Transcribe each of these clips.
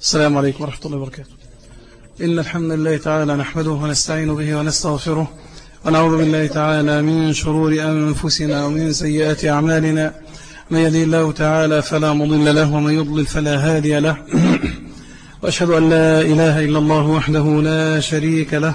السلام عليكم ورحمة الله وبركاته. إن الحمد لله تعالى نحمده ونستعين به ونستغفره ونعوذ بالله تعالى من شرور أنفسنا ومن سيئات أعمالنا. من يدي الله تعالى فلا مضل له ومن يضلل فلا هادي له. وأشهد أن لا إله إلا الله وحده لا شريك له.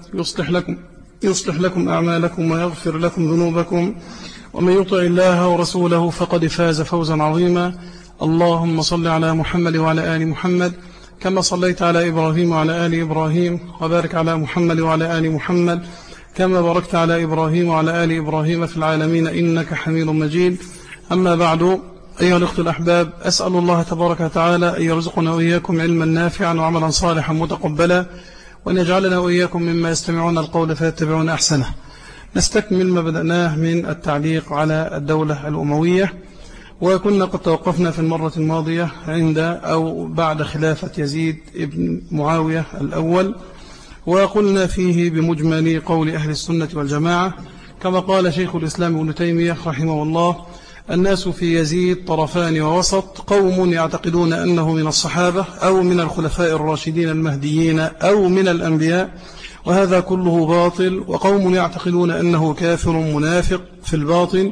يصلح لكم يصلح لكم أعمالكم ويغفر لكم ذنوبكم. ومن يطع الله ورسوله فقد فاز فوزا عظيما. اللهم صل على محمد وعلى آل محمد كما صليت على إبراهيم وعلى آل إبراهيم وبارك على محمد وعلى آل محمد كما باركت على إبراهيم وعلى آل إبراهيم في العالمين إنك حميد مجيد. أما بعد أيها الأخت الأحباب أسأل الله تبارك وتعالى أن يرزقنا وإياكم علما نافعا وعملا صالحا متقبلا. وأن يجعلنا وإياكم مما يستمعون القول فيتبعون أحسنه. نستكمل ما بدأناه من التعليق على الدولة الأموية وكنا قد توقفنا في المرة الماضية عند أو بعد خلافة يزيد ابن معاوية الأول وقلنا فيه بمجمل قول أهل السنة والجماعة كما قال شيخ الإسلام ابن تيمية رحمه الله الناس في يزيد طرفان ووسط قوم يعتقدون أنه من الصحابة أو من الخلفاء الراشدين المهديين أو من الأنبياء وهذا كله باطل وقوم يعتقدون أنه كافر منافق في الباطن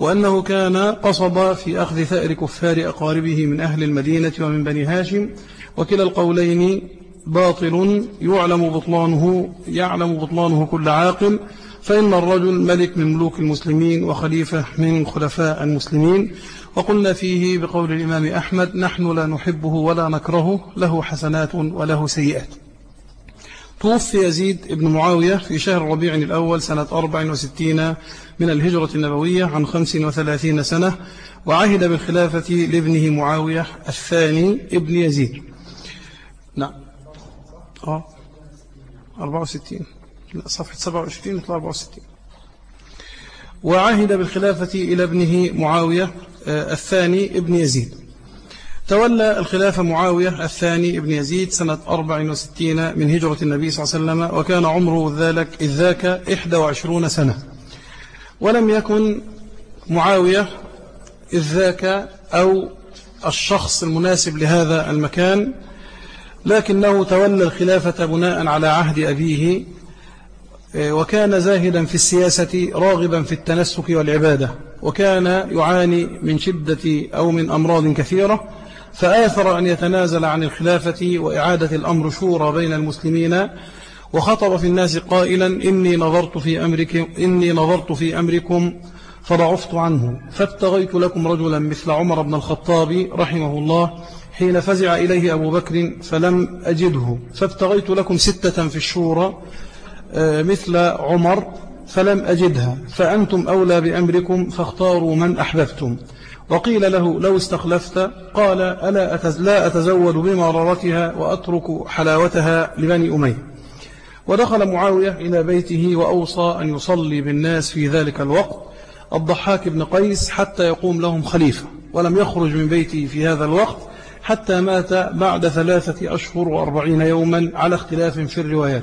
وأنه كان قصد في أخذ ثأر كفار أقاربه من أهل المدينة ومن بني هاشم وكلا القولين باطل يعلم بطلانه يعلم بطلانه كل عاقل فإن الرجل ملك من ملوك المسلمين وخليفة من خلفاء المسلمين وقلنا فيه بقول الإمام أحمد نحن لا نحبه ولا نكرهه له حسنات وله سيئات. توفي يزيد ابن معاوية في شهر ربيع الأول سنة 64 من الهجرة النبوية عن 35 سنة وعهد بالخلافة لابنه معاوية الثاني ابن يزيد. نعم. آه. 64 صفحة 27 64 وعهد بالخلافة إلى ابنه معاوية الثاني ابن يزيد. تولى الخلافة معاوية الثاني ابن يزيد سنة 64 من هجرة النبي صلى الله عليه وسلم وكان عمره ذلك إذ ذاك 21 سنة. ولم يكن معاوية إذ ذاك أو الشخص المناسب لهذا المكان لكنه تولى الخلافة بناء على عهد أبيه وكان زاهدا في السياسة راغبا في التنسك والعبادة وكان يعاني من شدة أو من أمراض كثيرة فآثر أن يتنازل عن الخلافة وإعادة الأمر شورى بين المسلمين وخطب في الناس قائلا إني نظرت في أمركم, إني نظرت في أمركم فضعفت عنه. فابتغيت لكم رجلا مثل عمر بن الخطاب رحمه الله حين فزع إليه أبو بكر فلم أجده. فابتغيت لكم ستة في الشورى مثل عمر فلم أجدها فأنتم أولى بأمركم فاختاروا من أحببتم. وقيل له لو استخلفت قال ألا أتز لا أتزود بمرارتها وأترك حلاوتها لبني أمية. ودخل معاوية إلى بيته وأوصى أن يصلي بالناس في ذلك الوقت. الضحاك بن قيس حتى يقوم لهم خليفة ولم يخرج من بيته في هذا الوقت حتى مات بعد ثلاثة أشهر وأربعين يوما على اختلاف في الروايات.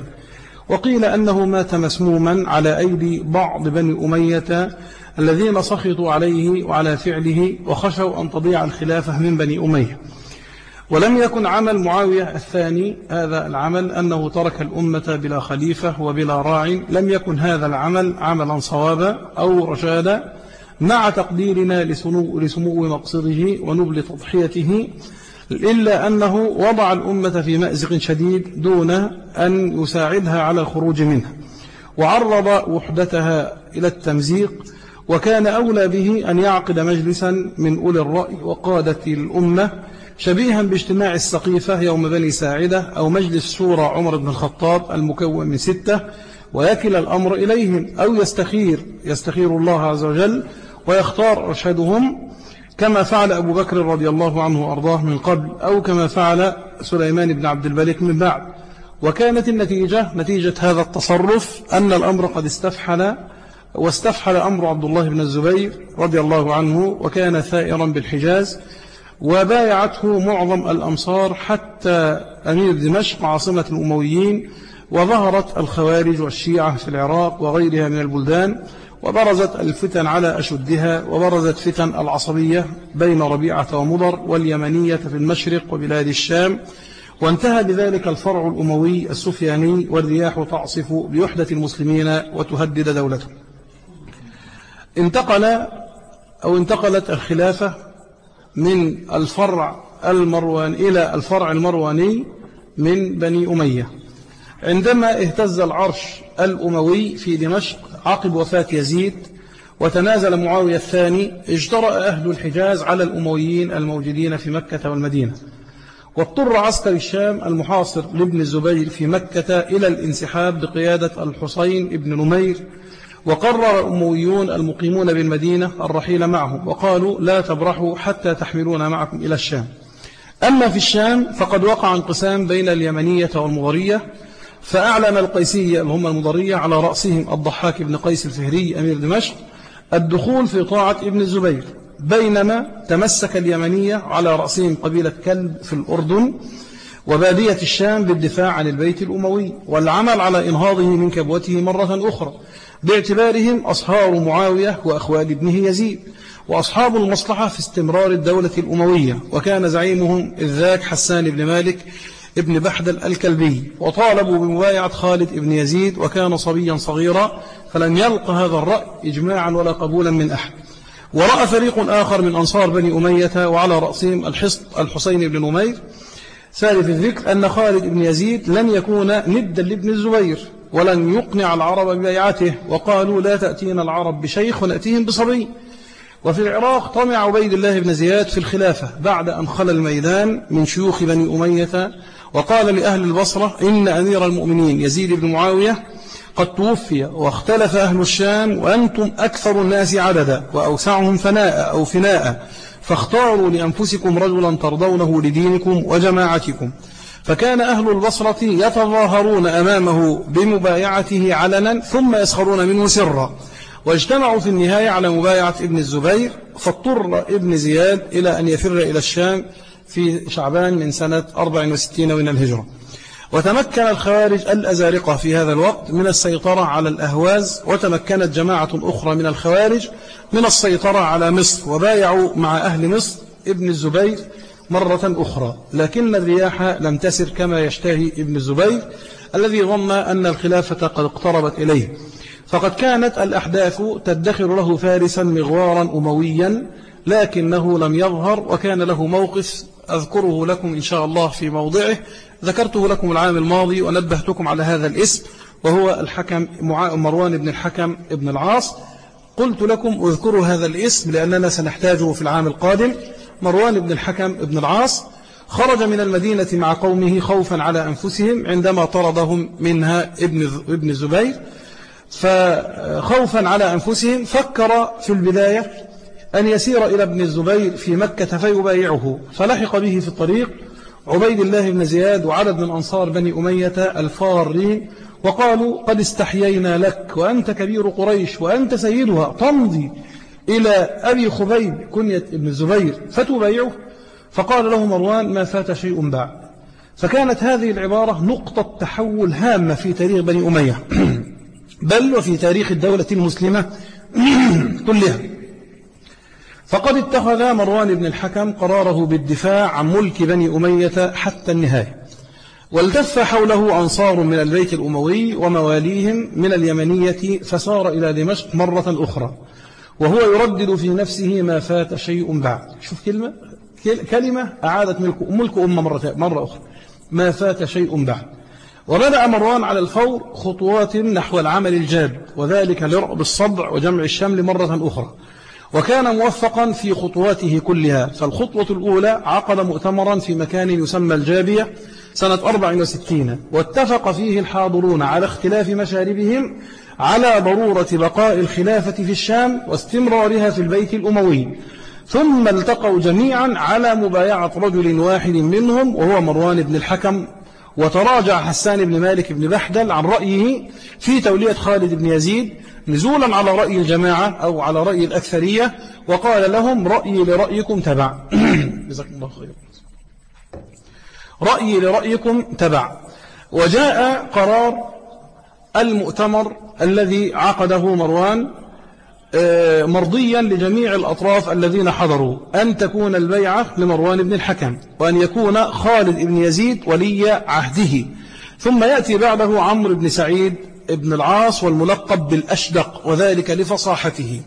وقيل أنه مات مسموما على أيدي بعض بني أمية الذين سخطوا عليه وعلى فعله وخشوا أن تضيع الخلافة من بني أمية. ولم يكن عمل معاوية الثاني هذا العمل أنه ترك الأمة بلا خليفة وبلا راع. لم يكن هذا العمل عملا صوابا أو رشادا. مع تقديرنا لسمو, مقصده ونبل تضحيته إلا أنه وضع الأمة في مأزق شديد دون أن يساعدها على الخروج منها. وعرض وحدتها إلى التمزيق وكان أولى به أن يعقد مجلسا من أولي الرأي وقادة الأمة شبيها باجتماع السقيفة يوم بني ساعدة أو مجلس شورى عمر بن الخطاب المكون من ستة ويكل الأمر إليهم أو يستخير يستخير الله عز وجل ويختار أرشدهم كما فعل أبو بكر رضي الله عنه وأرضاه من قبل أو كما فعل سليمان بن عبد الملك من بعد. وكانت النتيجة نتيجة هذا التصرف أن الأمر قد استفحل واستفحل أمر عبد الله بن الزبير رضي الله عنه وكان ثائرا بالحجاز وبايعته معظم الأمصار حتى أمير دمشق عاصمة الأمويين وظهرت الخوارج والشيعة في العراق وغيرها من البلدان وبرزت الفتن على أشدها وبرزت فتن العصبية بين ربيعة ومضر واليمنية في المشرق وبلاد الشام. وانتهى بذلك الفرع الأموي السفياني والرياح تعصف بوحدة المسلمين وتهدد دولته انتقل أو انتقلت الخلافة من الفرع المروان إلى الفرع المرواني من بني أمية. عندما اهتز العرش الأموي في دمشق عقب وفاة يزيد وتنازل معاوية الثاني اجترأ أهل الحجاز على الأمويين الموجودين في مكة والمدينة. واضطر عسكر الشام المحاصر لابن الزبير في مكة إلى الانسحاب بقيادة الحسين ابن نمير وقرر الأمويون المقيمون بالمدينة الرحيل معهم وقالوا لا تبرحوا حتى تحملون معكم إلى الشام. أما في الشام فقد وقع انقسام بين اليمنية والمضرية فأعلن القيسية هم المضرية على رأسهم الضحاك بن قيس الفهري أمير دمشق الدخول في طاعة ابن الزبير بينما تمسك اليمنية على رأسهم قبيلة كلب في الأردن وبادية الشام بالدفاع عن البيت الأموي والعمل على إنهاضه من كبوته مرة أخرى باعتبارهم أصهار معاوية وأخوال ابنه يزيد وأصحاب المصلحة في استمرار الدولة الأموية وكان زعيمهم إذ ذاك حسان بن مالك ابن بحدل الكلبي وطالبوا بمبايعة خالد ابن يزيد وكان صبيا صغيرا فلم يلق هذا الرأي إجماعا ولا قبولا من أحد. ورأى فريق آخر من أنصار بني أمية وعلى رأسهم الحصن الحسين بن نمير. ثالث الذكر أن خالد بن يزيد لن يكون ندا لابن الزبير ولن يقنع العرب ببيعته وقالوا لا تأتينا العرب بشيخ ونأتيهم بصبي. وفي العراق طمع عبيد الله بن زياد في الخلافة بعد أن خلى الميدان من شيوخ بني أمية وقال لأهل البصرة إن أمير المؤمنين يزيد بن معاوية قد توفي واختلف أهل الشام وأنتم أكثر الناس عددا وأوسعهم فناء أو فناء فاختاروا لأنفسكم رجلا ترضونه لدينكم وجماعتكم. فكان أهل البصرة يتظاهرون أمامه بمبايعته علنا ثم يسخرون منه سرا. واجتمعوا في النهاية على مبايعة ابن الزبير فاضطر ابن زياد إلى أن يفر إلى الشام في شعبان من سنة 64 من الهجرة. وتمكن الخوارج الأزارقة في هذا الوقت من السيطرة على الأهواز وتمكنت جماعة أخرى من الخوارج من السيطرة على مصر وبايعوا مع أهل مصر ابن الزبير مرة أخرى. لكن الرياح لم تسر كما يشتهي ابن الزبير الذي ظن أن الخلافة قد اقتربت إليه. فقد كانت الأحداث تدخر له فارسا مغوارا أمويا لكنه لم يظهر وكان له موقف أذكره لكم إن شاء الله في موضعه. ذكرته لكم العام الماضي ونبهتكم على هذا الاسم وهو الحكم مروان بن الحكم ابن العاص. قلت لكم اذكروا هذا الاسم لأننا سنحتاجه في العام القادم. مروان بن الحكم ابن العاص خرج من المدينة مع قومه خوفا على أنفسهم عندما طردهم منها ابن ابن الزبير فخوفا على أنفسهم فكر في البداية أن يسير إلى ابن الزبير في مكة فيبايعه فلحق به في الطريق عبيد الله بن زياد وعدد من أنصار بني أمية الفارين وقالوا قد استحيينا لك وأنت كبير قريش وأنت سيدها تمضي إلى أبي خبيب كنية ابن الزبير فتبايعه. فقال له مروان ما فات شيء بعد. فكانت هذه العبارة نقطة تحول هامة في تاريخ بني أمية. بل وفي تاريخ الدولة المسلمة كلها. فقد اتخذ مروان بن الحكم قراره بالدفاع عن ملك بني أمية حتى النهاية. والتف حوله أنصار من البيت الأموي ومواليهم من اليمنية فسار إلى دمشق مرة أخرى. وهو يردد في نفسه ما فات شيء بعد. شوف كلمة كلمة أعادت ملك, ملك أمة مرة, مرة أخرى. ما فات شيء بعد. وبدأ مروان على الفور خطوات نحو العمل الجاد وذلك لرعب الصدع وجمع الشمل مرة أخرى. وكان موفقا في خطواته كلها. فالخطوة الأولى عقد مؤتمرا في مكان يسمى الجابية سنة 64 واتفق فيه الحاضرون على اختلاف مشاربهم على ضرورة بقاء الخلافة في الشام واستمرارها في البيت الأموي. ثم التقوا جميعا على مبايعة رجل واحد منهم وهو مروان بن الحكم. وتراجع حسان بن مالك بن بحدل عن رأيه في تولية خالد بن يزيد نزولا على رأي الجماعة أو على رأي الأكثرية وقال لهم رأيي لرأيكم تبع. جزاكم الله خير رأيي لرأيكم تبع. وجاء قرار المؤتمر الذي عقده مروان آه، مرضيا لجميع الأطراف الذين حضروا أن تكون البيعة لمروان بن الحكم وأن يكون خالد بن يزيد ولي عهده. ثم يأتي بعده عمرو بن سعيد بن العاص والملقب بالأشدق وذلك لفصاحته.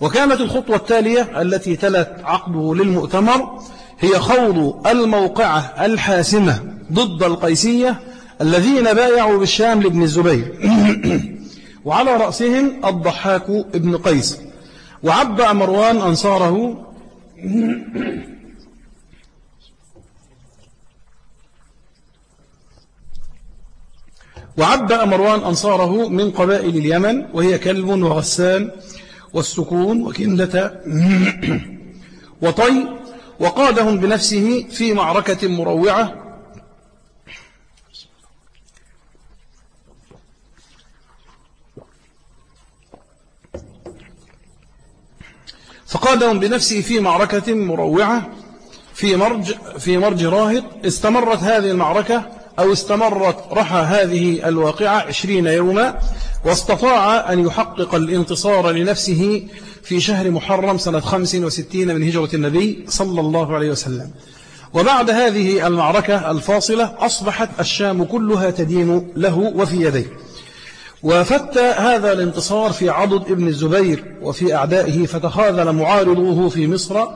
وكانت الخطوة التالية التي تلت عقده للمؤتمر هي خوض الموقعة الحاسمة ضد القيسية الذين بايعوا بالشام لابن الزبير. وعلى رأسهم الضحاك ابن قيس. وعبأ مروان أنصاره وعبأ مروان أنصاره من قبائل اليمن وهي كلب وغسان والسكون وكندة. وطي وقادهم بنفسه في معركة مروعة. فقادهم بنفسه في معركة مروعة. في مرج, في مرج راهط استمرت هذه المعركة أو استمرت رحى هذه الواقعة عشرين يوما واستطاع أن يحقق الانتصار لنفسه في شهر محرم سنة خمس وستين من هجرة النبي صلى الله عليه وسلم. وبعد هذه المعركة الفاصلة أصبحت الشام كلها تدين له وفي يديه. وفت هذا الانتصار في عضد ابن الزبير وفي أعدائه فتخاذل معارضوه في مصر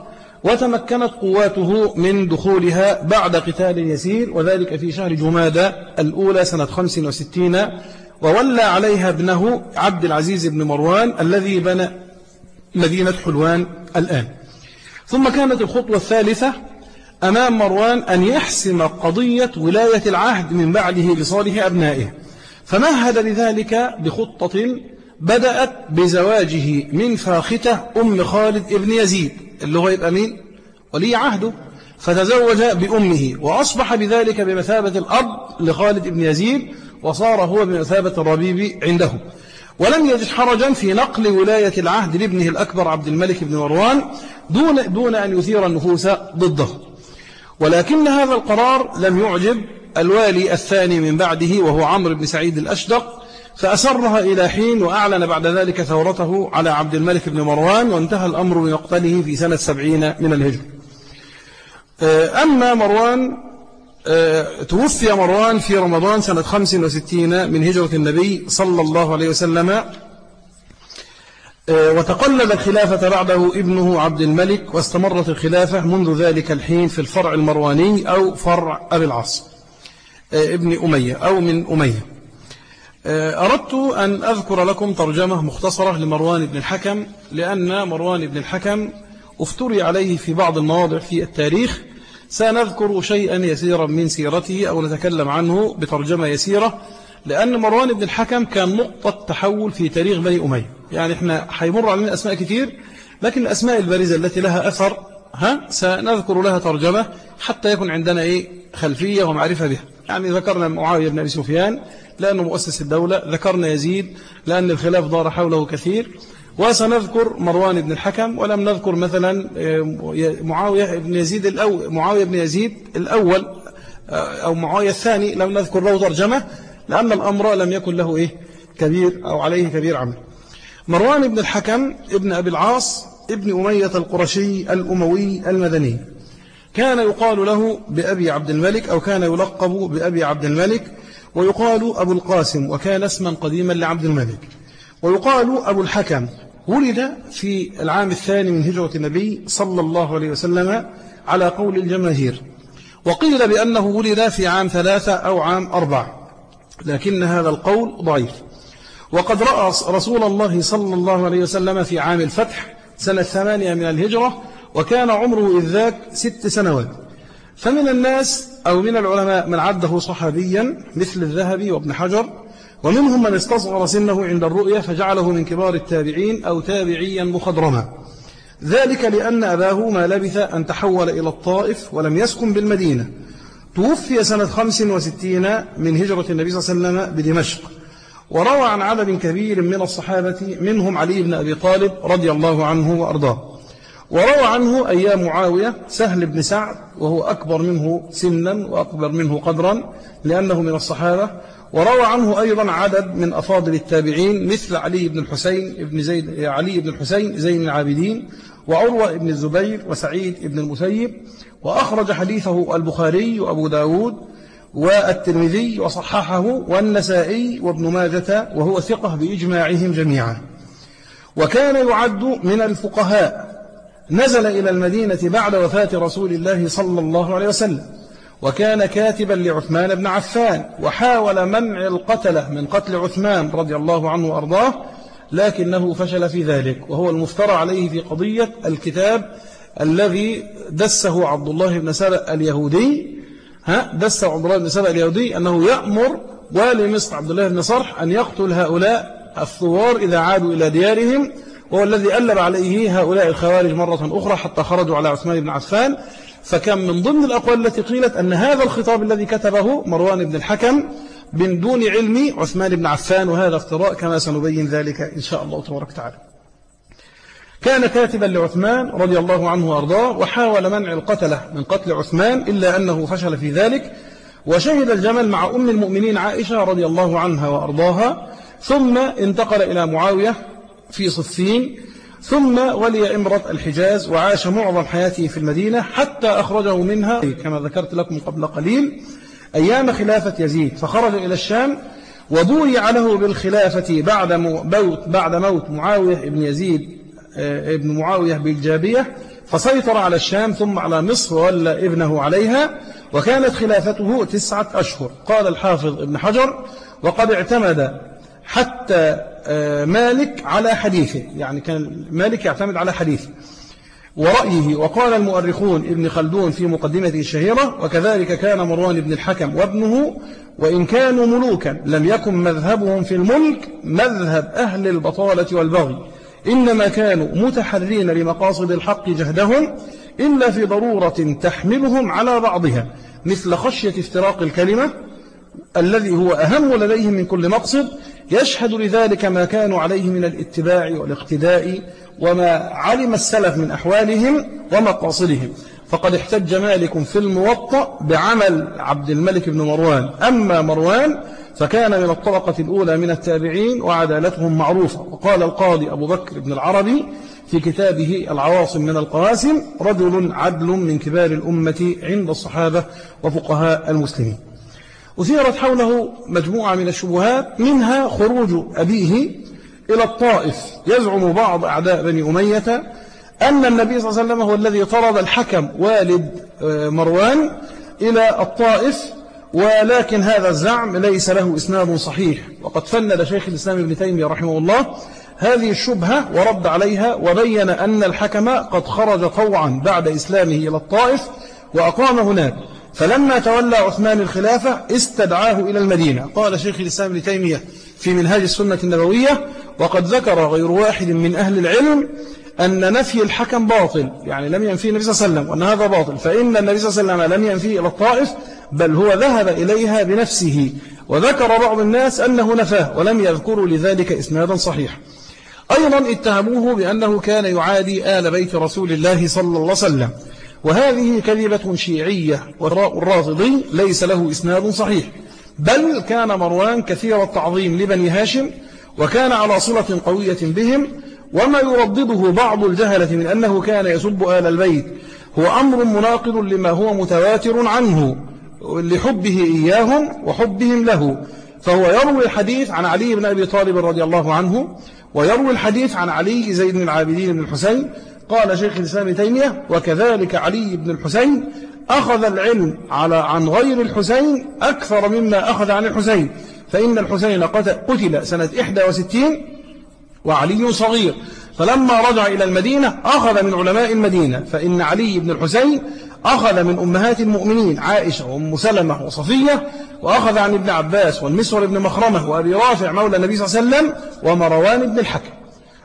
وتمكنت قواته من دخولها بعد قتال يسير وذلك في شهر جمادة الأولى سنة 65 وولى عليها ابنه عبد العزيز بن مروان الذي بنى مدينة حلوان الآن. ثم كانت الخطوة الثالثة أمام مروان أن يحسم قضية ولاية العهد من بعده لصالح أبنائه. فمهد لذلك بخطة بدأت بزواجه من فاختة أم خالد ابن يزيد. اللي هو يبقى مين؟ ولي عهده. فتزوج بأمه وأصبح بذلك بمثابة الأب لخالد ابن يزيد وصار هو بمثابة الربيب عنده. ولم يجد حرجا في نقل ولاية العهد لابنه الأكبر عبد الملك بن مروان دون, دون أن يثير النفوس ضده. ولكن هذا القرار لم يعجب الوالي الثاني من بعده وهو عمرو بن سعيد الأشدق فأسرها إلى حين وأعلن بعد ذلك ثورته على عبد الملك بن مروان وانتهى الأمر بمقتله في سنة سبعين من الهجر آه، أما مروان آه، توفي مروان في رمضان سنة 65 من هجرة النبي صلى الله عليه وسلم آه، وتقلد الخلافة بعده ابنه عبد الملك واستمرت الخلافة منذ ذلك الحين في الفرع المرواني أو فرع أبي العاص ابن أمية أو من أمية. أردت أن أذكر لكم ترجمة مختصرة لمروان بن الحكم لأن مروان بن الحكم افتري عليه في بعض المواضع في التاريخ. سنذكر شيئا يسيرا من سيرته أو نتكلم عنه بترجمة يسيرة لأن مروان بن الحكم كان نقطة تحول في تاريخ بني أمية. يعني إحنا حيمر علينا أسماء كتير لكن الأسماء البارزة التي لها أثر ها سنذكر لها ترجمة حتى يكون عندنا إيه خلفية ومعرفة بها. يعني ذكرنا معاوية بن أبي سفيان لأنه مؤسس الدولة ذكرنا يزيد لأن الخلاف دار حوله كثير. وسنذكر مروان بن الحكم ولم نذكر مثلا آه، معاوية بن يزيد الأول معاوية بن يزيد الأول أو معاوية الثاني لم نذكر له ترجمة لأن الأمر لم يكن له إيه؟ كبير أو عليه كبير عمل. مروان بن الحكم ابن أبي العاص ابن أمية القرشي الأموي المدني. كان يقال له بأبي عبد الملك أو كان يلقب بأبي عبد الملك ويقال أبو القاسم وكان اسما قديما لعبد الملك. ويقال أبو الحكم. ولد في العام الثاني من هجرة النبي صلى الله عليه وسلم على قول الجماهير. وقيل بأنه ولد في عام ثلاثة أو عام أربعة لكن هذا القول ضعيف. وقد رأى رسول الله صلى الله عليه وسلم في عام الفتح سنة ثمانية من الهجرة وكان عمره إذ ذاك ست سنوات. فمن الناس أو من العلماء من عده صحابيا مثل الذهبي وابن حجر ومنهم من استصغر سنه عند الرؤية فجعله من كبار التابعين أو تابعيا مخضرما. ذلك لأن أباه ما لبث أن تحول إلى الطائف ولم يسكن بالمدينة. توفي سنة 65 من هجرة النبي صلى الله عليه وسلم بدمشق. وروى عن عدد كبير من الصحابة منهم علي بن أبي طالب رضي الله عنه وأرضاه. وروى عنه أيام معاوية سهل بن سعد وهو أكبر منه سنا وأكبر منه قدرا لأنه من الصحابة. وروى عنه أيضا عدد من أفاضل التابعين مثل علي بن الحسين ابن زيد علي بن الحسين زين العابدين وعروة بن الزبير وسعيد بن المسيب. وأخرج حديثه البخاري وأبو داود والترمذي وصححه والنسائي وابن ماجة وهو ثقة بإجماعهم جميعا. وكان يعد من الفقهاء نزل إلى المدينة بعد وفاة رسول الله صلى الله عليه وسلم وكان كاتبا لعثمان بن عفان وحاول منع القتلة من قتل عثمان رضي الله عنه وأرضاه لكنه فشل في ذلك وهو المفترى عليه في قضية الكتاب الذي دسه عبد الله بن سبأ اليهودي ها دسه عبد الله بن سبأ اليهودي أنه يأمر والي مصر عبد الله بن صرح أن يقتل هؤلاء الثوار إذا عادوا إلى ديارهم وهو الذي ألب عليه هؤلاء الخوارج مرة أخرى حتى خرجوا على عثمان بن عفان. فكان من ضمن الأقوال التي قيلت أن هذا الخطاب الذي كتبه مروان بن الحكم من دون علم عثمان بن عفان وهذا افتراء كما سنبين ذلك إن شاء الله تبارك وتعالى. كان كاتبا لعثمان رضي الله عنه وأرضاه وحاول منع القتلة من قتل عثمان إلا أنه فشل في ذلك. وشهد الجمل مع أم المؤمنين عائشة رضي الله عنها وأرضاها. ثم انتقل إلى معاوية في صفين ثم ولي إمرة الحجاز وعاش معظم حياته في المدينة حتى أخرجه منها كما ذكرت لكم قبل قليل أيام خلافة يزيد. فخرج إلى الشام وبويع له بالخلافة بعد موت بعد موت معاوية ابن يزيد آه، ابن معاوية بالجابية. فسيطر على الشام ثم على مصر وولى ابنه عليها وكانت خلافته تسعة أشهر. قال الحافظ ابن حجر وقد اعتمد حتى آه، مالك على حديثه. يعني كان مالك يعتمد على حديثه. ورأيه وقال المؤرخون ابن خلدون في مقدمته الشهيرة وكذلك كان مروان بن الحكم وابنه وإن كانوا ملوكا لم يكن مذهبهم في الملك مذهب أهل البطالة والبغي. إنما كانوا متحرين لمقاصد الحق جهدهم إلا في ضرورة تحملهم على بعضها مثل خشية افتراق الكلمة الذي هو أهم لديهم من كل مقصد يشهد لذلك ما كانوا عليه من الاتباع والاقتداء وما علم السلف من أحوالهم ومقاصدهم. فقد احتج مالك في الموطأ بعمل عبد الملك بن مروان. أما مروان فكان من الطبقة الأولى من التابعين وعدالتهم معروفة. وقال القاضي أبو بكر بن العربي في كتابه العواصم من القواسم رجل عدل من كبار الأمة عند الصحابة وفقهاء المسلمين. أثيرت حوله مجموعة من الشبهات منها خروج أبيه إلى الطائف. يزعم بعض أعداء بني أمية أن النبي صلى الله عليه وسلم هو الذي طرد الحكم والد آه، مروان إلى الطائف ولكن هذا الزعم ليس له إسناد صحيح. وقد فند شيخ الإسلام ابن تيمية رحمه الله هذه الشبهة ورد عليها وبين أن الحكم قد خرج طوعا بعد إسلامه إلى الطائف وأقام هناك. فلما تولى عثمان الخلافة استدعاه إلى المدينة. قال شيخ الإسلام ابن تيمية في منهاج السنة النبوية وقد ذكر غير واحد من أهل العلم أن نفي الحكم باطل يعني لم ينفي النبي صلى الله عليه وسلم وأن هذا باطل. فإن النبي صلى الله عليه وسلم لم ينفي إلى الطائف بل هو ذهب إليها بنفسه. وذكر بعض الناس أنه نفاه ولم يذكروا لذلك إسنادا صحيح أيضا اتهموه بأنه كان يعادي آل بيت رسول الله صلى الله عليه وسلم. وهذه كذبة شيعية والراء الرافضي ليس له إسناد صحيح. بل كان مروان كثير التعظيم لبني هاشم وكان على صلة قوية بهم وما يردده بعض الجهلة من أنه كان يسب آل البيت. هو أمر مناقض لما هو متواتر عنه لحبه إياهم وحبهم له. فهو يروي الحديث عن علي بن أبي طالب رضي الله عنه ويروي الحديث عن علي زيد بن العابدين بن الحسين قال شيخ الإسلام تيمية وكذلك علي بن الحسين أخذ العلم على عن غير الحسين أكثر مما أخذ عن الحسين. فإن الحسين قتل سنة 61 وعلي صغير. فلما رجع إلى المدينة أخذ من علماء المدينة. فإن علي بن الحسين أخذ من أمهات المؤمنين عائشة وأم سلمة وصفية وأخذ عن ابن عباس والمسور بن مخرمة وأبي رافع مولى النبي صلى الله عليه وسلم ومروان بن الحكم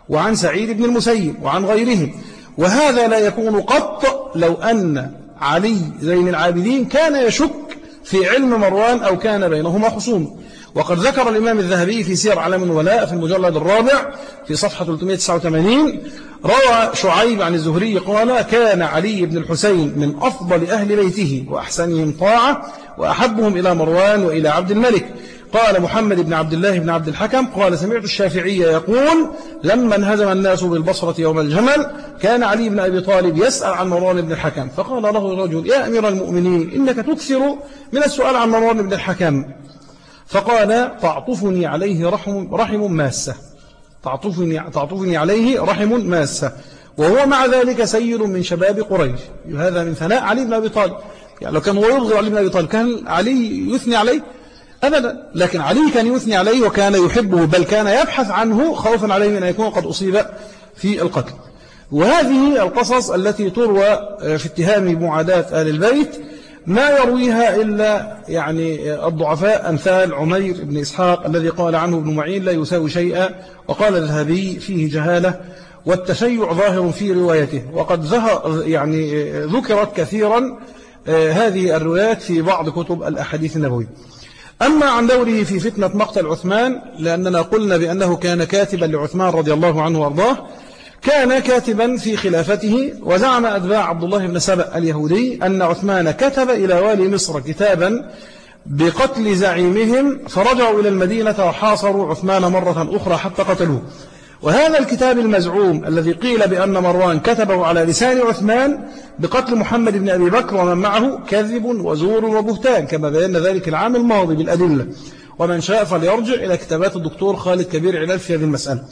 وعن سعيد بن المسيب وعن غيرهم. وهذا لا يكون قط لو أن علي زين العابدين كان يشك في علم مروان أو كان بينهما خصوم. وقد ذكر الإمام الذهبي في سير علم الولاء في المجلد الرابع في صفحة 389 روى شعيب عن الزهري قال كان علي بن الحسين من أفضل أهل بيته وأحسنهم طاعة وأحبهم إلى مروان وإلى عبد الملك. قال محمد بن عبد الله بن عبد الحكم قال سمعت الشافعي يقول لما انهزم الناس بالبصرة يوم الجمل كان علي بن أبي طالب يسأل عن مروان بن الحكم فقال له الرجل يا أمير المؤمنين إنك تكثر من السؤال عن مروان بن الحكم. فقال تعطفني عليه رحم, رحم ماسة. تعطفني, تعطفني عليه رحم ماسة. وهو مع ذلك سيد من شباب قريش. هذا من ثناء علي بن أبي طالب. يعني لو كان هو يبغض علي بن أبي طالب كان علي يثني عليه أبدا. لكن علي كان يثني عليه وكان يحبه بل كان يبحث عنه خوفا عليه من أن يكون قد أصيب في القتل. وهذه القصص التي تروى في اتهام معاداة آل البيت ما يرويها إلا يعني الضعفاء أمثال عمير بن إسحاق الذي قال عنه ابن معين لا يساوي شيئا وقال الذهبي فيه جهالة والتشيع ظاهر في روايته وقد يعني ذكرت كثيرا آه، هذه الروايات في بعض كتب الأحاديث النبوية. أما عن دوره في فتنة مقتل عثمان لأننا قلنا بأنه كان كاتبا لعثمان رضي الله عنه وأرضاه كان كاتبا في خلافته وزعم أتباع عبد الله بن سبأ اليهودي أن عثمان كتب إلى والي مصر كتابا بقتل زعيمهم فرجعوا إلى المدينة وحاصروا عثمان مرة أخرى حتى قتلوه. وهذا الكتاب المزعوم الذي قيل بأن مروان كتبه على لسان عثمان بقتل محمد بن أبي بكر ومن معه كذب وزور وبهتان كما بينا ذلك العام الماضي بالأدلة. ومن شاء فليرجع إلى كتابات الدكتور خالد كبير علال في هذه المسألة.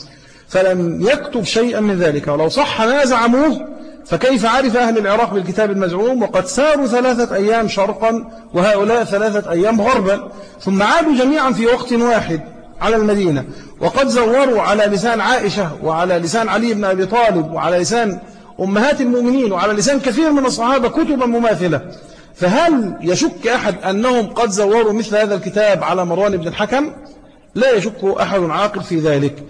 فلم يكتب شيئا من ذلك ولو صح ما زعموه فكيف عرف أهل العراق بالكتاب المزعوم؟ وقد ساروا ثلاثة أيام شرقا وهؤلاء ثلاثة أيام غربا. ثم عادوا جميعا في وقت واحد. على المدينة. وقد زوروا على لسان عائشة وعلى لسان علي بن أبي طالب وعلى لسان أمهات المؤمنين وعلى لسان كثير من الصحابة كتبا مماثلة. فهل يشك أحد أنهم قد زوروا مثل هذا الكتاب على مروان بن الحكم؟ لا يشك أحد عاقل في ذلك.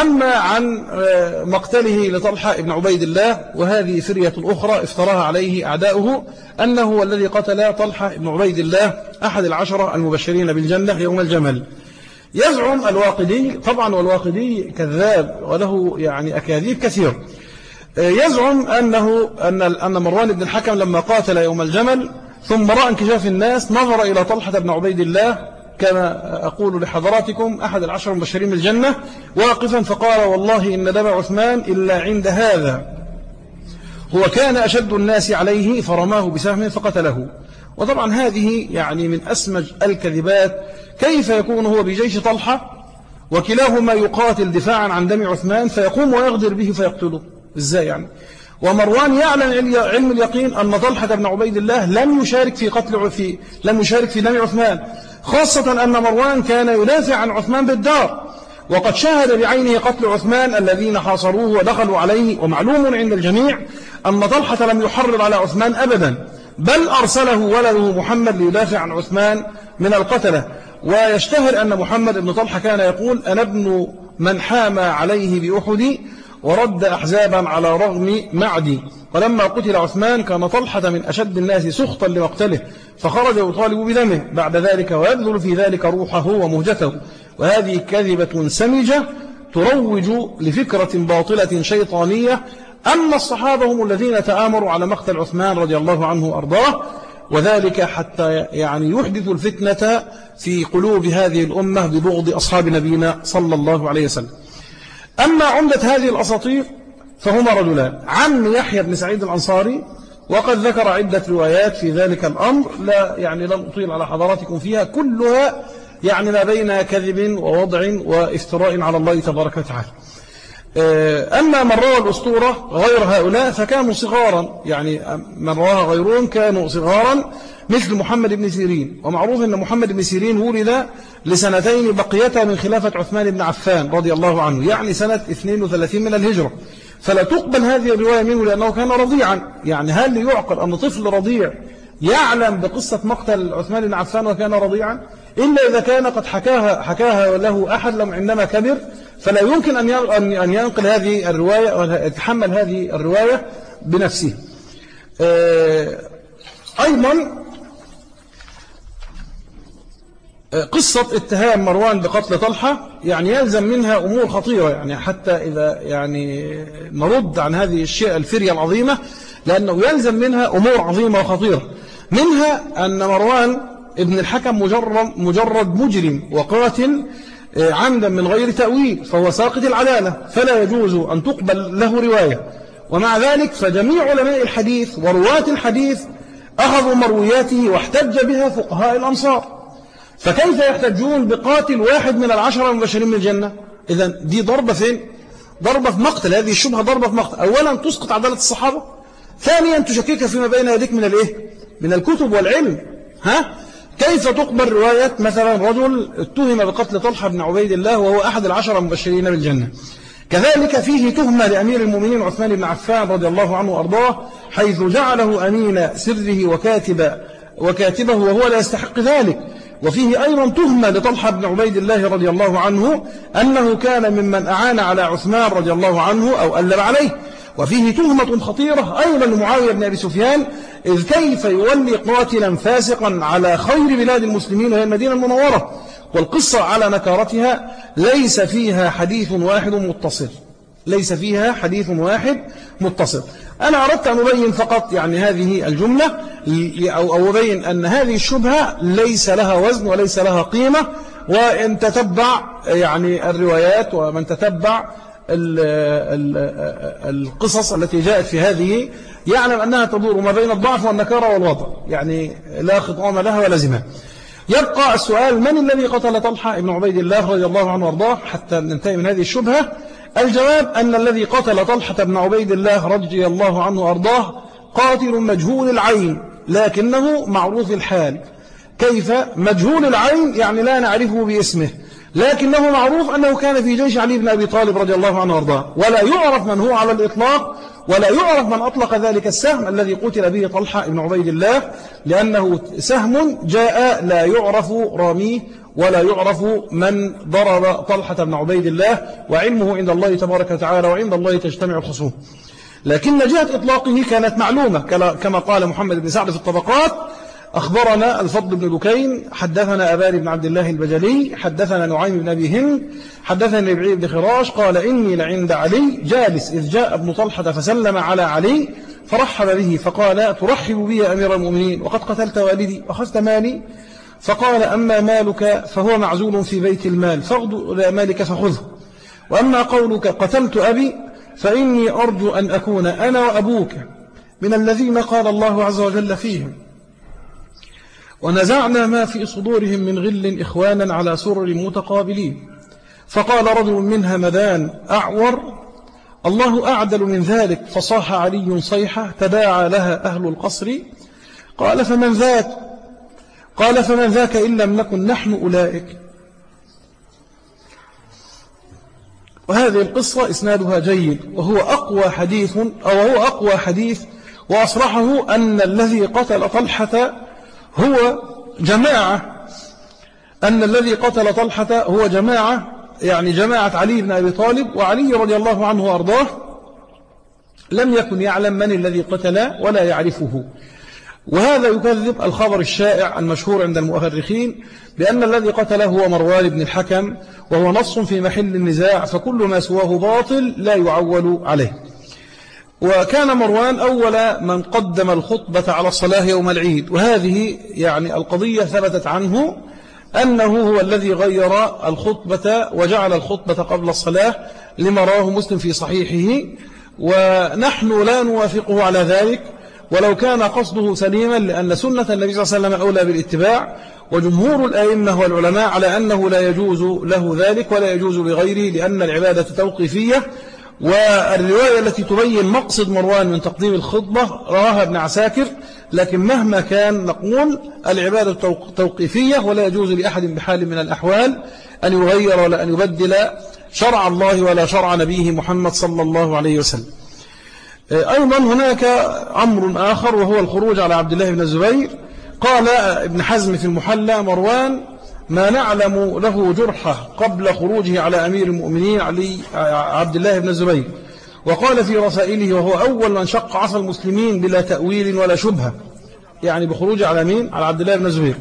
أما عن آه، مقتله لطلحة بن عبيد الله وهذه فرية أخرى افتراها عليه أعداؤه أنه الذي قتل طلحة بن عبيد الله أحد العشرة المبشرين بالجنة يوم الجمل. يزعم الواقدي طبعا والواقدي كذاب وله يعني أكاذيب كثير. آه، يزعم أنه أن أن مروان بن الحكم لما قاتل يوم الجمل ثم رأى انكشاف الناس نظر إلى طلحة بن عبيد الله كما أقول لحضراتكم أحد العشر المبشرين بالجنة واقفا فقال والله إن دم عثمان إلا عند هذا. هو كان أشد الناس عليه فرماه بسهم فقتله. وطبعا هذه يعني من أسمج الكذبات كيف يكون هو بجيش طلحة وكلاهما يقاتل دفاعا عن دم عثمان فيقوم ويغدر به فيقتله؟ إزاي يعني؟ ومروان يعلم علم اليقين أن طلحة بن عبيد الله لم يشارك في قتل في لم يشارك في دم عثمان خاصة أن مروان كان يدافع عن عثمان بالدار وقد شاهد بعينه قتل عثمان الذين حاصروه ودخلوا عليه ومعلوم عند الجميع أن طلحة لم يحرض على عثمان أبدا بل أرسله ولده محمد ليدافع عن عثمان من القتلة. ويشتهر أن محمد بن طلحة كان يقول أنا ابن من حام عليه بأحد ورد أحزابا على رغم معدي. ولما قتل عثمان كان طلحة من أشد الناس سخطا لمقتله فخرج يطالب بدمه. بعد ذلك ويبذل في ذلك روحه ومهجته. وهذه كذبة سمجة تروج لفكرة باطلة شيطانية. أن الصحابة هم الذين تآمروا على مقتل عثمان رضي الله عنه وأرضاه وذلك حتى يعني يحدث الفتنة في قلوب هذه الأمة ببغض أصحاب نبينا صلى الله عليه وسلم. أما عمدة هذه الأساطير فهما رجلان. عم يحيى بن سعيد الأنصاري وقد ذكر عدة روايات في ذلك الأمر لا يعني لن أطيل على حضراتكم فيها كلها يعني ما بين كذب ووضع وافتراء على الله تبارك وتعالى. أما من روى الأسطورة غير هؤلاء فكانوا صغارا يعني من رواها غيرهم كانوا صغارا مثل محمد بن سيرين. ومعروف أن محمد بن سيرين ولد لسنتين بقيتا من خلافة عثمان بن عفان رضي الله عنه يعني سنة 32 من الهجرة. فلا تقبل هذه الرواية منه لأنه كان رضيعا. يعني هل يعقل أن طفل رضيع يعلم بقصة مقتل عثمان بن عفان وكان رضيعا؟ إلا إذا كان قد حكاها, حكاها له أحد عندما كبر فلا يمكن أن ينقل هذه الرواية أو يتحمل هذه الرواية بنفسه. آه، أيضا آه، قصة اتهام مروان بقتل طلحة يعني يلزم منها أمور خطيرة يعني حتى إذا يعني نرد عن هذه الشيء الفرية العظيمة لأنه يلزم منها أمور عظيمة وخطيرة. منها أن مروان ابن الحكم مجرد, مجرد مجرم وقاتل عمدا من غير تأويل فهو ساقط العدالة فلا يجوز أن تقبل له رواية. ومع ذلك فجميع علماء الحديث ورواة الحديث أخذوا مروياته واحتج بها فقهاء الأمصار فكيف يحتجون بقاتل واحد من العشرة المبشرين من الجنة؟ إذا دي ضربة فين؟ ضربة في مقتل هذه الشبهة ضربة في مقتل. أولا تسقط عدالة الصحابة ثانيا تشكك فيما بين يديك من الإيه؟ من الكتب والعلم. ها؟ كيف تقبل رواية مثلا رجل اتهم بقتل طلحة بن عبيد الله وهو أحد العشرة المبشرين بالجنة؟ كذلك فيه تهمة لأمير المؤمنين عثمان بن عفان رضي الله عنه وأرضاه حيث جعله أمين سره وكاتب وكاتبه وهو لا يستحق ذلك. وفيه أيضا تهمة لطلحة بن عبيد الله رضي الله عنه أنه كان ممن أعان على عثمان رضي الله عنه أو ألب عليه. وفيه تهمة خطيرة أيضا لمعاوية بن أبي سفيان إذ كيف يولي قاتلا فاسقا على خير بلاد المسلمين وهي المدينة المنورة؟ والقصة على نكارتها ليس فيها حديث واحد متصل. ليس فيها حديث واحد متصل. أنا أردت أن أبين فقط يعني هذه الجملة أو أبين أن هذه الشبهة ليس لها وزن وليس لها قيمة وإن تتبع يعني الروايات ومن تتبع القصص التي جاءت في هذه يعلم أنها تدور ما بين الضعف والنكارة والوضع يعني لا خطام لها ولا زمان يبقى السؤال من الذي قتل طلحة؟ ابن عبيد الله رضي الله عنه وأرضاه. حتى ننتهي من هذه الشبهة. الجواب أن الذي قتل طلحة بن عبيد الله رضي الله عنه وأرضاه قاتل مجهول العين لكنه معروف الحال. كيف؟ مجهول العين يعني لا نعرفه باسمه. لكنه معروف أنه كان في جيش علي بن أبي طالب رضي الله عنه وأرضاه. ولا يعرف من هو على الإطلاق ولا يعرف من أطلق ذلك السهم الذي قتل به طلحة بن عبيد الله لأنه سهم جاء لا يعرف راميه ولا يعرف من ضرب طلحة بن عبيد الله وعلمه عند الله تبارك وتعالى وعند الله تجتمع الخصوم. لكن جهة إطلاقه كانت معلومة كما قال محمد بن سعد في الطبقات أخبرنا الفضل بن دكين حدثنا أبان بن عبد الله البجلي حدثنا نعيم بن أبي هند حدثنا إبعي بن خراش قال إني لعند علي جالس إذ جاء ابن طلحة فسلم على علي فرحب به فقال ترحب بي يا أمير المؤمنين؟ وقد قتلت والدي وأخذت مالي؟ فقال أما مالك فهو معزول في بيت المال فاغدو إلى مالك فخذه. وأما قولك قتلت أبي فإني أرجو أن أكون أنا وأبوك من الذين قال الله عز وجل فيهم. ونزعنا ما في صدورهم من غل إخوانا على سرر متقابلين. فقال رجل منها مدان أعور؟ الله أعدل من ذلك فصاح علي صيحة تداعى لها أهل القصر. قال فمن ذاك؟ قال فمن ذاك إن لم نكن نحن أولئك. وهذه القصة إسنادها جيد وهو أقوى حديث أو هو أقوى حديث وأصرحه أن الذي قتل طلحة هو جماعة. أن الذي قتل طلحة هو جماعة يعني جماعة علي بن أبي طالب وعلي رضي الله عنه وأرضاه. لم يكن يعلم من الذي قتل ولا يعرفه. وهذا يكذب الخبر الشائع المشهور عند المؤرخين بأن الذي قتله هو مروان بن الحكم وهو نص في محل النزاع فكل ما سواه باطل لا يعول عليه. وكان مروان أول من قدم الخطبة على الصلاة يوم العيد. وهذه يعني القضية ثبتت عنه أنه هو الذي غير الخطبة وجعل الخطبة قبل الصلاة لما راه مسلم في صحيحه. ونحن لا نوافقه على ذلك ولو كان قصده سليما لأن سنة النبي صلى الله عليه وسلم أولى بالاتباع وجمهور الآئمة والعلماء على أنه لا يجوز له ذلك ولا يجوز لغيره لأن العبادة توقيفية. والرواية التي تبين مقصد مروان من تقديم الخطبة رواها ابن عساكر لكن مهما كان نقول العبادة توقيفية ولا يجوز لأحد بحال من الأحوال أن يغير ولا أن يبدل شرع الله ولا شرع نبيه محمد صلى الله عليه وسلم. أيضا هناك أمر آخر وهو الخروج على عبد الله بن الزبير. قال ابن حزم في المحلى مروان ما نعلم له جرحة قبل خروجه على أمير المؤمنين علي عبد الله بن الزبير. وقال في رسائله وهو أول من شق عصا المسلمين بلا تأويل ولا شبهة. يعني بخروجه على مين؟ على عبد الله بن الزبير.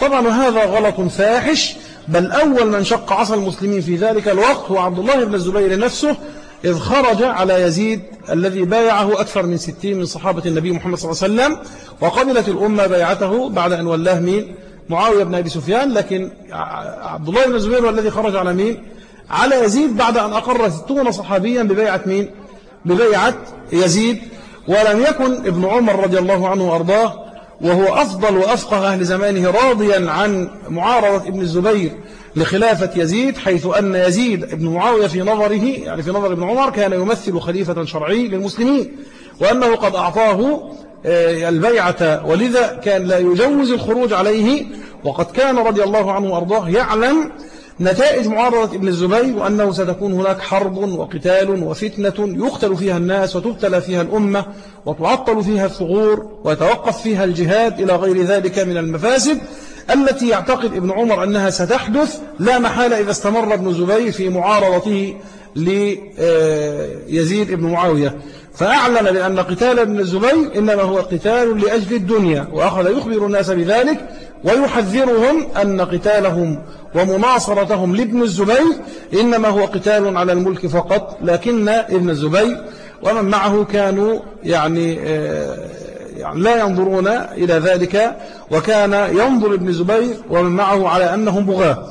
طبعا هذا غلط فاحش بل أول من شق عصا المسلمين في ذلك الوقت هو عبد الله بن الزبير نفسه إذ خرج على يزيد الذي بايعه أكثر من ستين من صحابة النبي محمد صلى الله عليه وسلم وقبلت الأمة بيعته بعد أن ولاه مين؟ معاوية بن أبي سفيان لكن عبد الله بن الزبير الذي خرج على مين؟ على يزيد بعد أن أقر ستون صحابيا ببيعة مين؟ ببيعة يزيد. ولم يكن ابن عمر رضي الله عنه وأرضاه وهو أفضل وأفقه أهل زمانه راضيا عن معارضة ابن الزبير لخلافة يزيد حيث أن يزيد ابن معاوية في نظره يعني في نظر ابن عمر كان يمثل خليفة شرعي للمسلمين وأنه قد أعطاه البيعة. ولذا كان لا يجوز الخروج عليه. وقد كان رضي الله عنه وأرضاه يعلم نتائج معارضة ابن الزبير وأنه ستكون هناك حرب وقتال وفتنة يقتل فيها الناس وتبتلى فيها الأمة وتعطل فيها الثغور ويتوقف فيها الجهاد إلى غير ذلك من المفاسد التي يعتقد ابن عمر أنها ستحدث. لا محالة إذا استمر ابن الزبير في معارضته ليزيد ابن معاوية. فأعلن بأن قتال ابن الزبير إنما هو قتال لأجل الدنيا وأخذ يخبر الناس بذلك ويحذرهم أن قتالهم ومناصرتهم لابن الزبير إنما هو قتال على الملك فقط لكن ابن الزبير ومن معه كانوا يعني, آه، يعني لا ينظرون إلى ذلك وكان ينظر ابن الزبير ومن معه على أنهم بغاة.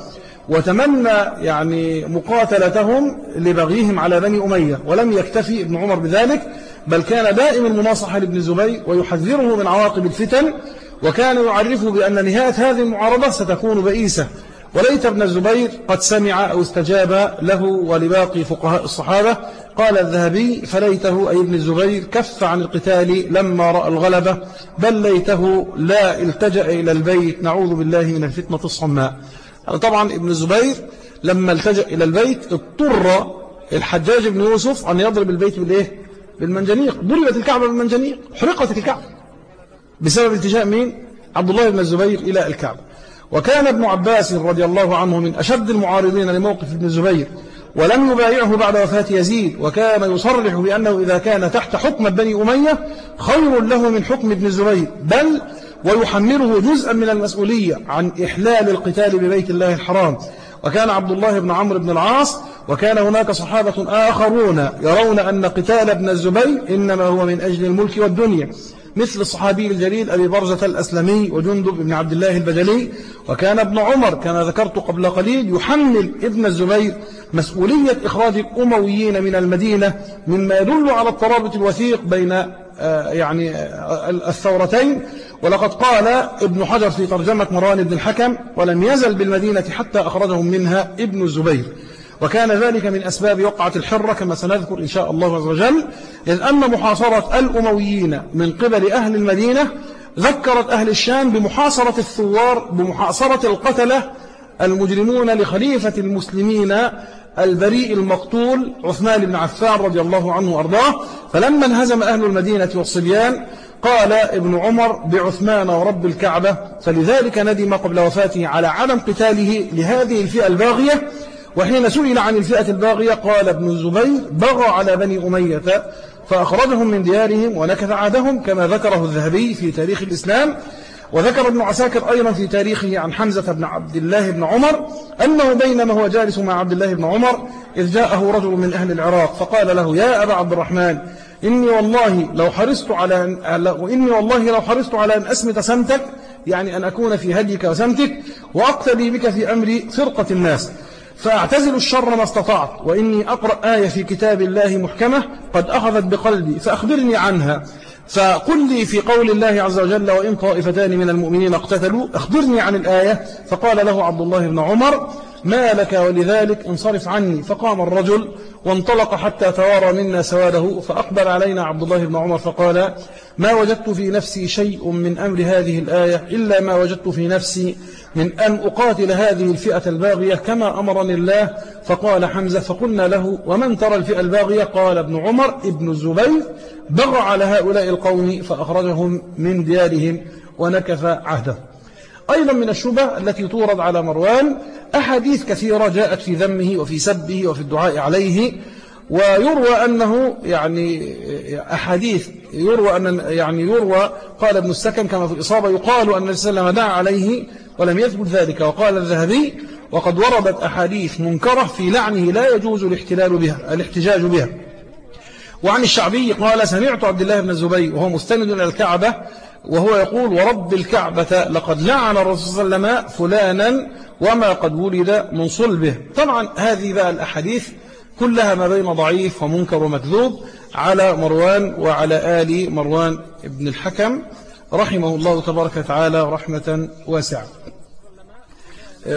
وتمنى يعني مقاتلتهم لبغيهم على بني أمية ولم يكتفي ابن عمر بذلك بل كان دائما مناصحا لابن الزبير ويحذره من عواقب الفتن وكان يعرفه بأن نهاية هذه المعارضة ستكون بئيسة. وليت ابن الزبير قد سمع أو استجاب له ولباقي فقهاء الصحابة. قال الذهبي فليته أي ابن الزبير كف عن القتال لما رأى الغلبة بل ليته لا التجأ إلى البيت نعوذ بالله من الفتنة الصماء. طبعا ابن الزبير لما التجأ إلى البيت اضطر الحجاج بن يوسف أن يضرب البيت بالإيه؟ بالمنجنيق ضربت الكعبة بالمنجنيق حرقت الكعبة بسبب التجاء مين؟ عبد الله بن الزبير إلى الكعبة وكان ابن عباس رضي الله عنه من أشد المعارضين لموقف ابن الزبير ولم يبايعه بعد وفاة يزيد وكان يصرح بأنه إذا كان تحت حكم بني أمية خير له من حكم ابن الزبير بل ويحمله جزءا من المسؤولية عن إحلال القتال ببيت الله الحرام. وكان عبد الله بن عمرو بن العاص وكان هناك صحابة آخرون يرون أن قتال ابن الزبير إنما هو من أجل الملك والدنيا مثل الصحابي الجليل أبي برزة الأسلمي وجندب بن عبد الله البجلي. وكان ابن عمر كما ذكرت قبل قليل يحمل ابن الزبير مسؤولية إخراج الأمويين من المدينة مما يدل على الترابط الوثيق بين آه، يعني آه، الثورتين. ولقد قال ابن حجر في ترجمة مروان بن الحكم ولم يزل بالمدينة حتى أخرجهم منها ابن الزبير وكان ذلك من أسباب وقعة الحرة كما سنذكر إن شاء الله عز وجل إذ أن محاصرة الأمويين من قبل أهل المدينة ذكرت أهل الشام بمحاصرة الثوار بمحاصرة القتلة المجرمون لخليفة المسلمين البريء المقتول عثمان بن عفان رضي الله عنه وأرضاه. فلما انهزم أهل المدينة والصبيان قال ابن عمر بعثمان ورب الكعبة فلذلك ندم قبل وفاته على عدم قتاله لهذه الفئة الباغية. وحين سئل عن الفئة الباغية قال ابن الزبير بغى على بني أمية فأخرجهم من ديارهم ونكث عادهم كما ذكره الذهبي في تاريخ الإسلام. وذكر ابن عساكر أيضا في تاريخه عن حمزة بن عبد الله بن عمر أنه بينما هو جالس مع عبد الله بن عمر إذ جاءه رجل من أهل العراق فقال له يا أبا عبد الرحمن إني والله لو حرصت على أن وإني والله لو حرصت على أن أسمت سمتك يعني أن أكون في هديك وسمتك وأقتدي بك في أمر فرقة الناس. فأعتزل الشر ما استطعت وإني أقرأ آية في كتاب الله محكمة قد أخذت بقلبي فأخبرني عنها. فقل لي في قول الله عز وجل وإن طائفتان من المؤمنين اقتتلوا أخبرني عن الآية. فقال له عبد الله بن عمر ما لك ولذلك انصرف عني. فقام الرجل وانطلق حتى توارى منا سواده فأقبل علينا عبد الله بن عمر فقال ما وجدت في نفسي شيء من أمر هذه الآية إلا ما وجدت في نفسي من أن أقاتل هذه الفئة الباغية كما أمرني الله. فقال حمزة فقلنا له ومن ترى الفئة الباغية؟ قال ابن عمر ابن الزبير بغى على هؤلاء القوم فأخرجهم من ديارهم ونكث عهده. أيضا من الشبه التي تورد على مروان أحاديث كثيرة جاءت في ذمه وفي سبه وفي الدعاء عليه ويروى أنه يعني أحاديث يروى أن يعني يروى قال ابن السكن كما في الإصابة يقال أن وسلم دعا عليه ولم يثبت ذلك وقال الذهبي وقد وردت أحاديث منكرة في لعنه لا يجوز الاحتلال بها الاحتجاج بها. وعن الشعبي قال سمعت عبد الله بن الزبير وهو مستند إلى الكعبة وهو يقول ورب الكعبة لقد لعن الرسول صلى الله عليه وسلم فلانا وما قد ولد من صلبه. طبعا هذه بقى الأحاديث كلها ما بين ضعيف ومنكر ومكذوب على مروان وعلى آل مروان ابن الحكم. رحمه الله تبارك وتعالى رحمة واسعة.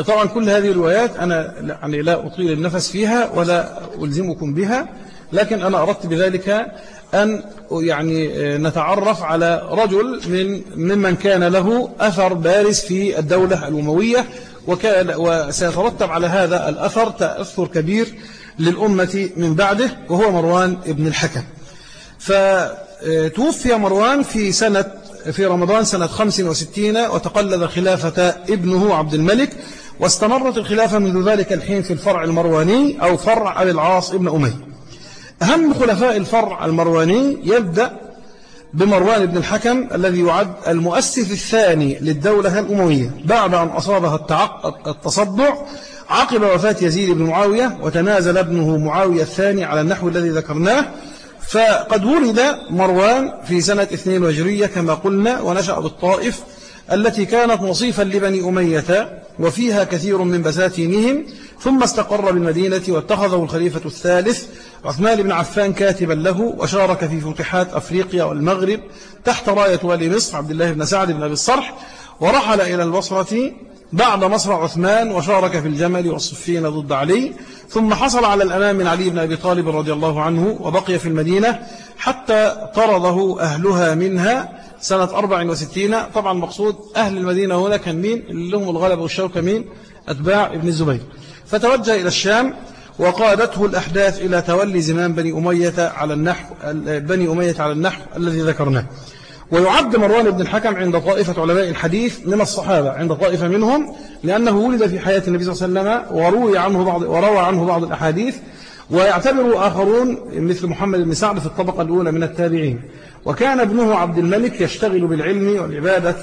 طبعا كل هذه الروايات أنا يعني لا أطيل النفس فيها ولا ألزمكم بها لكن أنا أردت بذلك أن يعني نتعرف على رجل من ممن كان له أثر بارز في الدولة الأموية وكان وسيترتب على هذا الأثر تأثر كبير للأمة من بعده وهو مروان ابن الحكم. فتوفي مروان في سنة في رمضان سنة 65 وتقلد خلافة ابنه عبد الملك واستمرت الخلافة منذ ذلك الحين في الفرع المرواني أو فرع أبي العاص ابن أمية. أهم خلفاء الفرع المرواني يبدأ بمروان بن الحكم الذي يعد المؤسس الثاني للدولة الأموية بعد أن أصابها التصدع عقب وفاة يزيد بن معاوية وتنازل ابنه معاوية الثاني على النحو الذي ذكرناه فقد ولد مروان في سنة اثنين وجرية كما قلنا ونشأ بالطائف التي كانت مصيفا لبني أمية وفيها كثير من بساتينهم ثم استقر بالمدينة واتخذه الخليفة الثالث عثمان بن عفان كاتبا له وشارك في فتحات أفريقيا والمغرب تحت راية والي مصر عبد الله بن سعد بن أبي الصرح ورحل إلى البصرة بعد مصر عثمان وشارك في الجمل والصفين ضد علي ثم حصل على الأمام من علي بن أبي طالب رضي الله عنه وبقي في المدينة حتى طرده أهلها منها سنة 64 طبعا مقصود أهل المدينة هنا كان مين؟ اللي لهم الغلبة والشوكة مين؟ أتباع ابن الزبير. فتوجه إلى الشام وقادته الأحداث إلى تولي زمام بني أمية على النحو بني أمية على النحو الذي ذكرناه. ويعد مروان بن الحكم عند طائفة علماء الحديث من الصحابة عند طائفة منهم لأنه ولد في حياة النبي صلى الله عليه وسلم وروي عنه بعض وروى عنه بعض الأحاديث ويعتبر آخرون مثل محمد بن سعد في الطبقة الأولى من التابعين. وكان ابنه عبد الملك يشتغل بالعلم والعبادة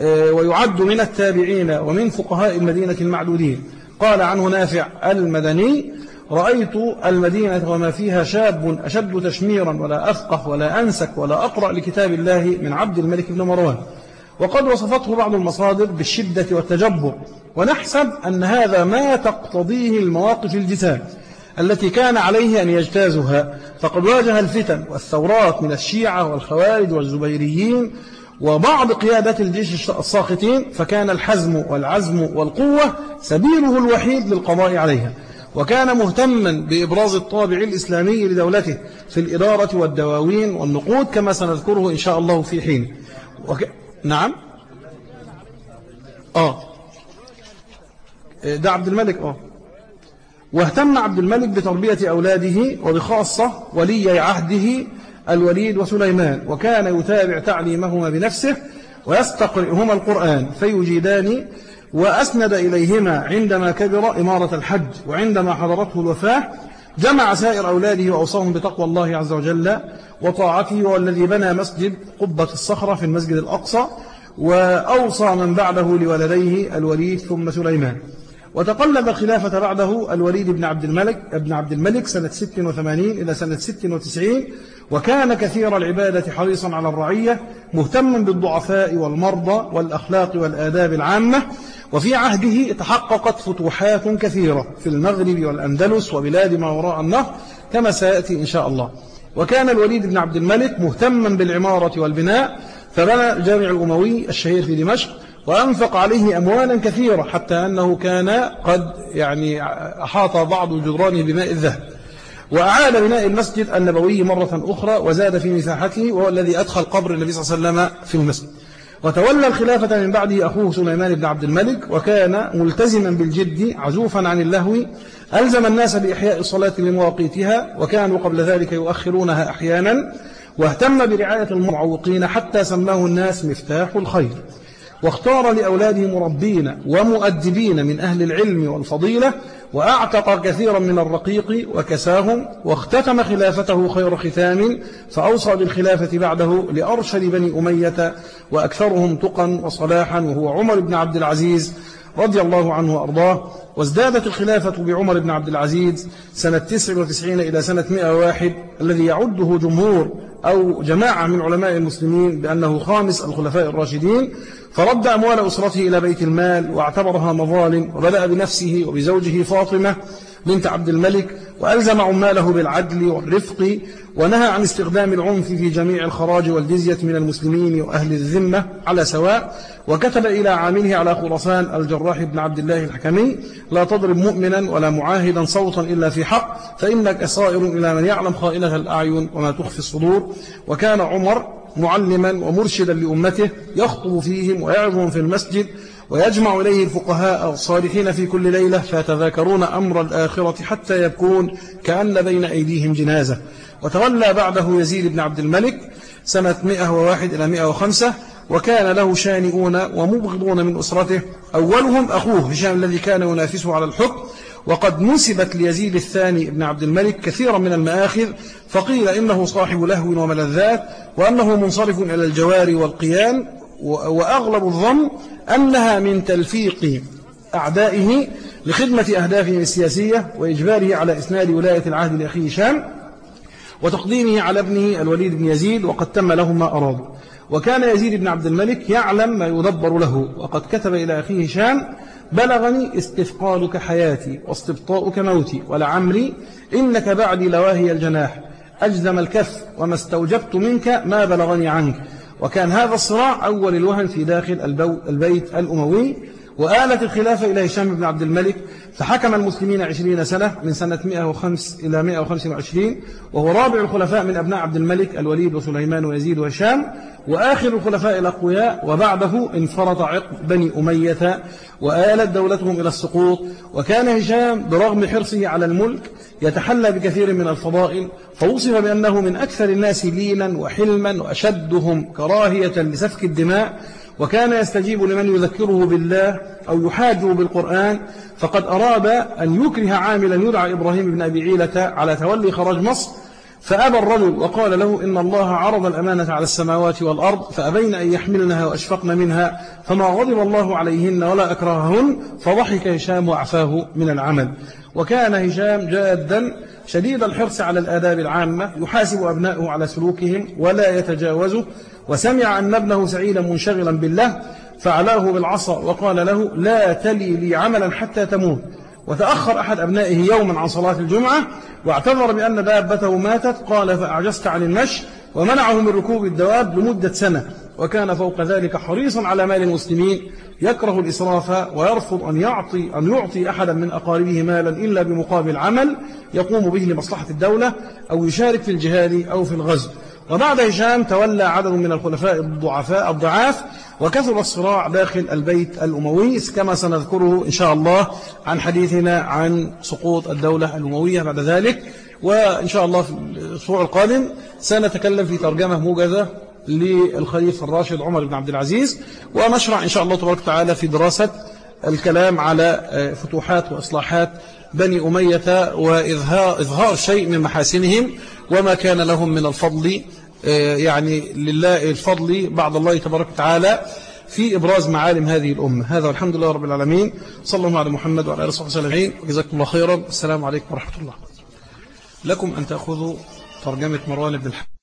آه، ويعد من التابعين ومن فقهاء المدينة المعدودين. قال عنه نافع المدني رأيت المدينة وما فيها شاب أشد تشميرا ولا أفقه ولا أنسك ولا أقرأ لكتاب الله من عبد الملك بن مروان. وقد وصفته بعض المصادر بالشدة والتجبر ونحسب أن هذا ما تقتضيه المواقف الجسام التي كان عليه أن يجتازها. فقد واجه الفتن والثورات من الشيعة والخوارج والزبيريين وبعض قيادات الجيش الساقطين فكان الحزم والعزم والقوة سبيله الوحيد للقضاء عليها. وكان مهتما بإبراز الطابع الإسلامي لدولته في الإدارة والدواوين والنقود كما سنذكره إن شاء الله في حين. وك... نعم. آه. ده عبد الملك آه. واهتم عبد الملك بتربية أولاده وبخاصة ولي عهده الوليد وسليمان وكان يتابع تعليمهما بنفسه ويستقرئهما القرآن فيجيدان وأسند إليهما عندما كبر إمارة الحج وعندما حضرته الوفاة جمع سائر أولاده وأوصاهم بتقوى الله عز وجل وطاعته والذي بنى مسجد قبة الصخرة في المسجد الأقصى وأوصى من بعده لولديه الوليد ثم سليمان. وتقلب الخلافة بعده الوليد بن عبد الملك ابن عبد الملك سنة 86 إلى سنة 96 وكان كثير العبادة حريصا على الرعية مهتما بالضعفاء والمرضى والأخلاق والآداب العامة وفي عهده تحققت فتوحات كثيرة في المغرب والأندلس وبلاد ما وراء النهر كما سيأتي إن شاء الله. وكان الوليد بن عبد الملك مهتما بالعمارة والبناء فبنى الجامع الأموي الشهير في دمشق وأنفق عليه أموالا كثيرة حتى أنه كان قد يعني أحاط بعض جدرانه بماء الذهب. وأعاد بناء المسجد النبوي مرة أخرى وزاد في مساحته وهو الذي أدخل قبر النبي صلى الله عليه وسلم في المسجد. وتولى الخلافة من بعده أخوه سليمان بن عبد الملك وكان ملتزما بالجد عزوفا عن اللهو. ألزم الناس بإحياء الصلاة لمواقيتها وكانوا قبل ذلك يؤخرونها أحيانا. واهتم برعاية المعوقين حتى سماه الناس مفتاح الخير. واختار لأولاده مربين ومؤدبين من أهل العلم والفضيلة وأعتق كثيرا من الرقيق وكساهم واختتم خلافته خير ختام فأوصى بالخلافة بعده لأرشد بني أمية وأكثرهم تقا وصلاحا وهو عمر بن عبد العزيز رضي الله عنه وأرضاه وازدادت الخلافة بعمر بن عبد العزيز سنة 99 إلى سنة 101 الذي يعده جمهور أو جماعة من علماء المسلمين بأنه خامس الخلفاء الراشدين فرد أموال أسرته إلى بيت المال واعتبرها مظالم وبدأ بنفسه وبزوجه فاطمة بنت عبد الملك وألزم عماله بالعدل والرفق ونهى عن استخدام العنف في جميع الخراج والجزية من المسلمين وأهل الذمة على سواء وكتب إلى عامله على خراسان الجراح بن عبد الله الحكمي لا تضرب مؤمنا ولا معاهدا صوتا إلا في حق فإنك صائر إلى من يعلم خائنة الأعين وما تخفي الصدور. وكان عمر معلما ومرشدا لأمته يخطب فيهم ويعظهم في المسجد ويجمع إليه الفقهاء الصالحين في كل ليلة فيتذاكرون أمر الآخرة حتى يكون كأن بين أيديهم جنازة. وتولى بعده يزيد بن عبد الملك سنة 101 إلى 105 وكان له شانئون ومبغضون من أسرته. أولهم أخوه هشام الذي كان ينافسه على الحكم. وقد نسبت ليزيد الثاني بن عبد الملك كثيرا من المآخذ فقيل إنه صاحب لهو وملذات وأنه منصرف إلى الجوار والقيان وأغلب الظن أنها من تلفيق أعدائه لخدمة أهدافهم السياسية وإجباره على إسناد ولاية العهد لأخيه هشام. وتقديمه على ابنه الوليد بن يزيد وقد تم له ما أراد وكان يزيد بن عبد الملك يعلم ما يدبر له. وقد كتب إلى أخيه هشام بلغني استثقالك حياتي واستبطاؤك موتي ولعمري إنك بعدي لواهي الجناح. أجزم الكف وما استوجبت منك ما بلغني عنك. وكان هذا الصراع أول الوهن في داخل البيت الأموي. وآلت الخلافة إلى هشام بن عبد الملك فحكم المسلمين عشرين سنة من سنة 105 إلى 125 وهو رابع الخلفاء من أبناء عبد الملك الوليد وسليمان ويزيد وهشام وآخر الخلفاء الأقوياء وبعده انفرط عقب بني أمية وآلت دولتهم إلى السقوط وكان هشام برغم حرصه على الملك يتحلى بكثير من الفضائل فوصف بأنه من أكثر الناس ليلا وحلما وأشدهم كراهية لسفك الدماء وكان يستجيب لمن يذكره بالله أو يحاجه بالقرآن فقد أراد أن يكره عاملا يدعى إبراهيم بن أبي عيلة على تولي خراج مصر فأبى الرجل وقال له إن الله عرض الأمانة على السماوات والأرض فأبين أن يحملنها وأشفقن منها فما غضب الله عليهن ولا أكرههن فضحك هشام وعفاه من العمل. وكان هشام جادا شديد الحرص على الآداب العامة يحاسب أبنائه على سلوكهم ولا يتجاوزه وسمع أن ابنه سعيدا منشغلا بالله فعلاه بالعصا وقال له لا تلي لي عملا حتى تموت. وتأخر أحد أبنائه يوما عن صلاة الجمعة واعتذر بأن دابته ماتت قال فأعجزت عن المشي ومنعه من ركوب الدواب لمدة سنة وكان فوق ذلك حريصا على مال المسلمين يكره الإسراف ويرفض أن يعطي, أن يعطي أحدا من أقاربه مالا إلا بمقابل عمل يقوم به لمصلحة الدولة أو يشارك في الجهاد أو في الغزو. وبعد هشام تولى عدد من الخلفاء الضعفاء الضعاف وكثر الصراع داخل البيت الأموي كما سنذكره إن شاء الله عن حديثنا عن سقوط الدولة الأموية بعد ذلك. وإن شاء الله في الأسبوع القادم سنتكلم في ترجمة موجزة للخليفة الراشد عمر بن عبد العزيز ونشرع إن شاء الله تبارك وتعالى في دراسة الكلام على فتوحات وإصلاحات بني أمية وإظهار شيء من محاسنهم وما كان لهم من الفضل آه، يعني لله الفضل بعد الله تبارك وتعالى في إبراز معالم هذه الأمة. هذا والحمد لله رب العالمين. صلى الله على محمد وعلى آله وصحبه وسلم وجزاكم الله خيرا. السلام عليكم ورحمة الله. لكم أن تأخذوا ترجمة مروان بن الحق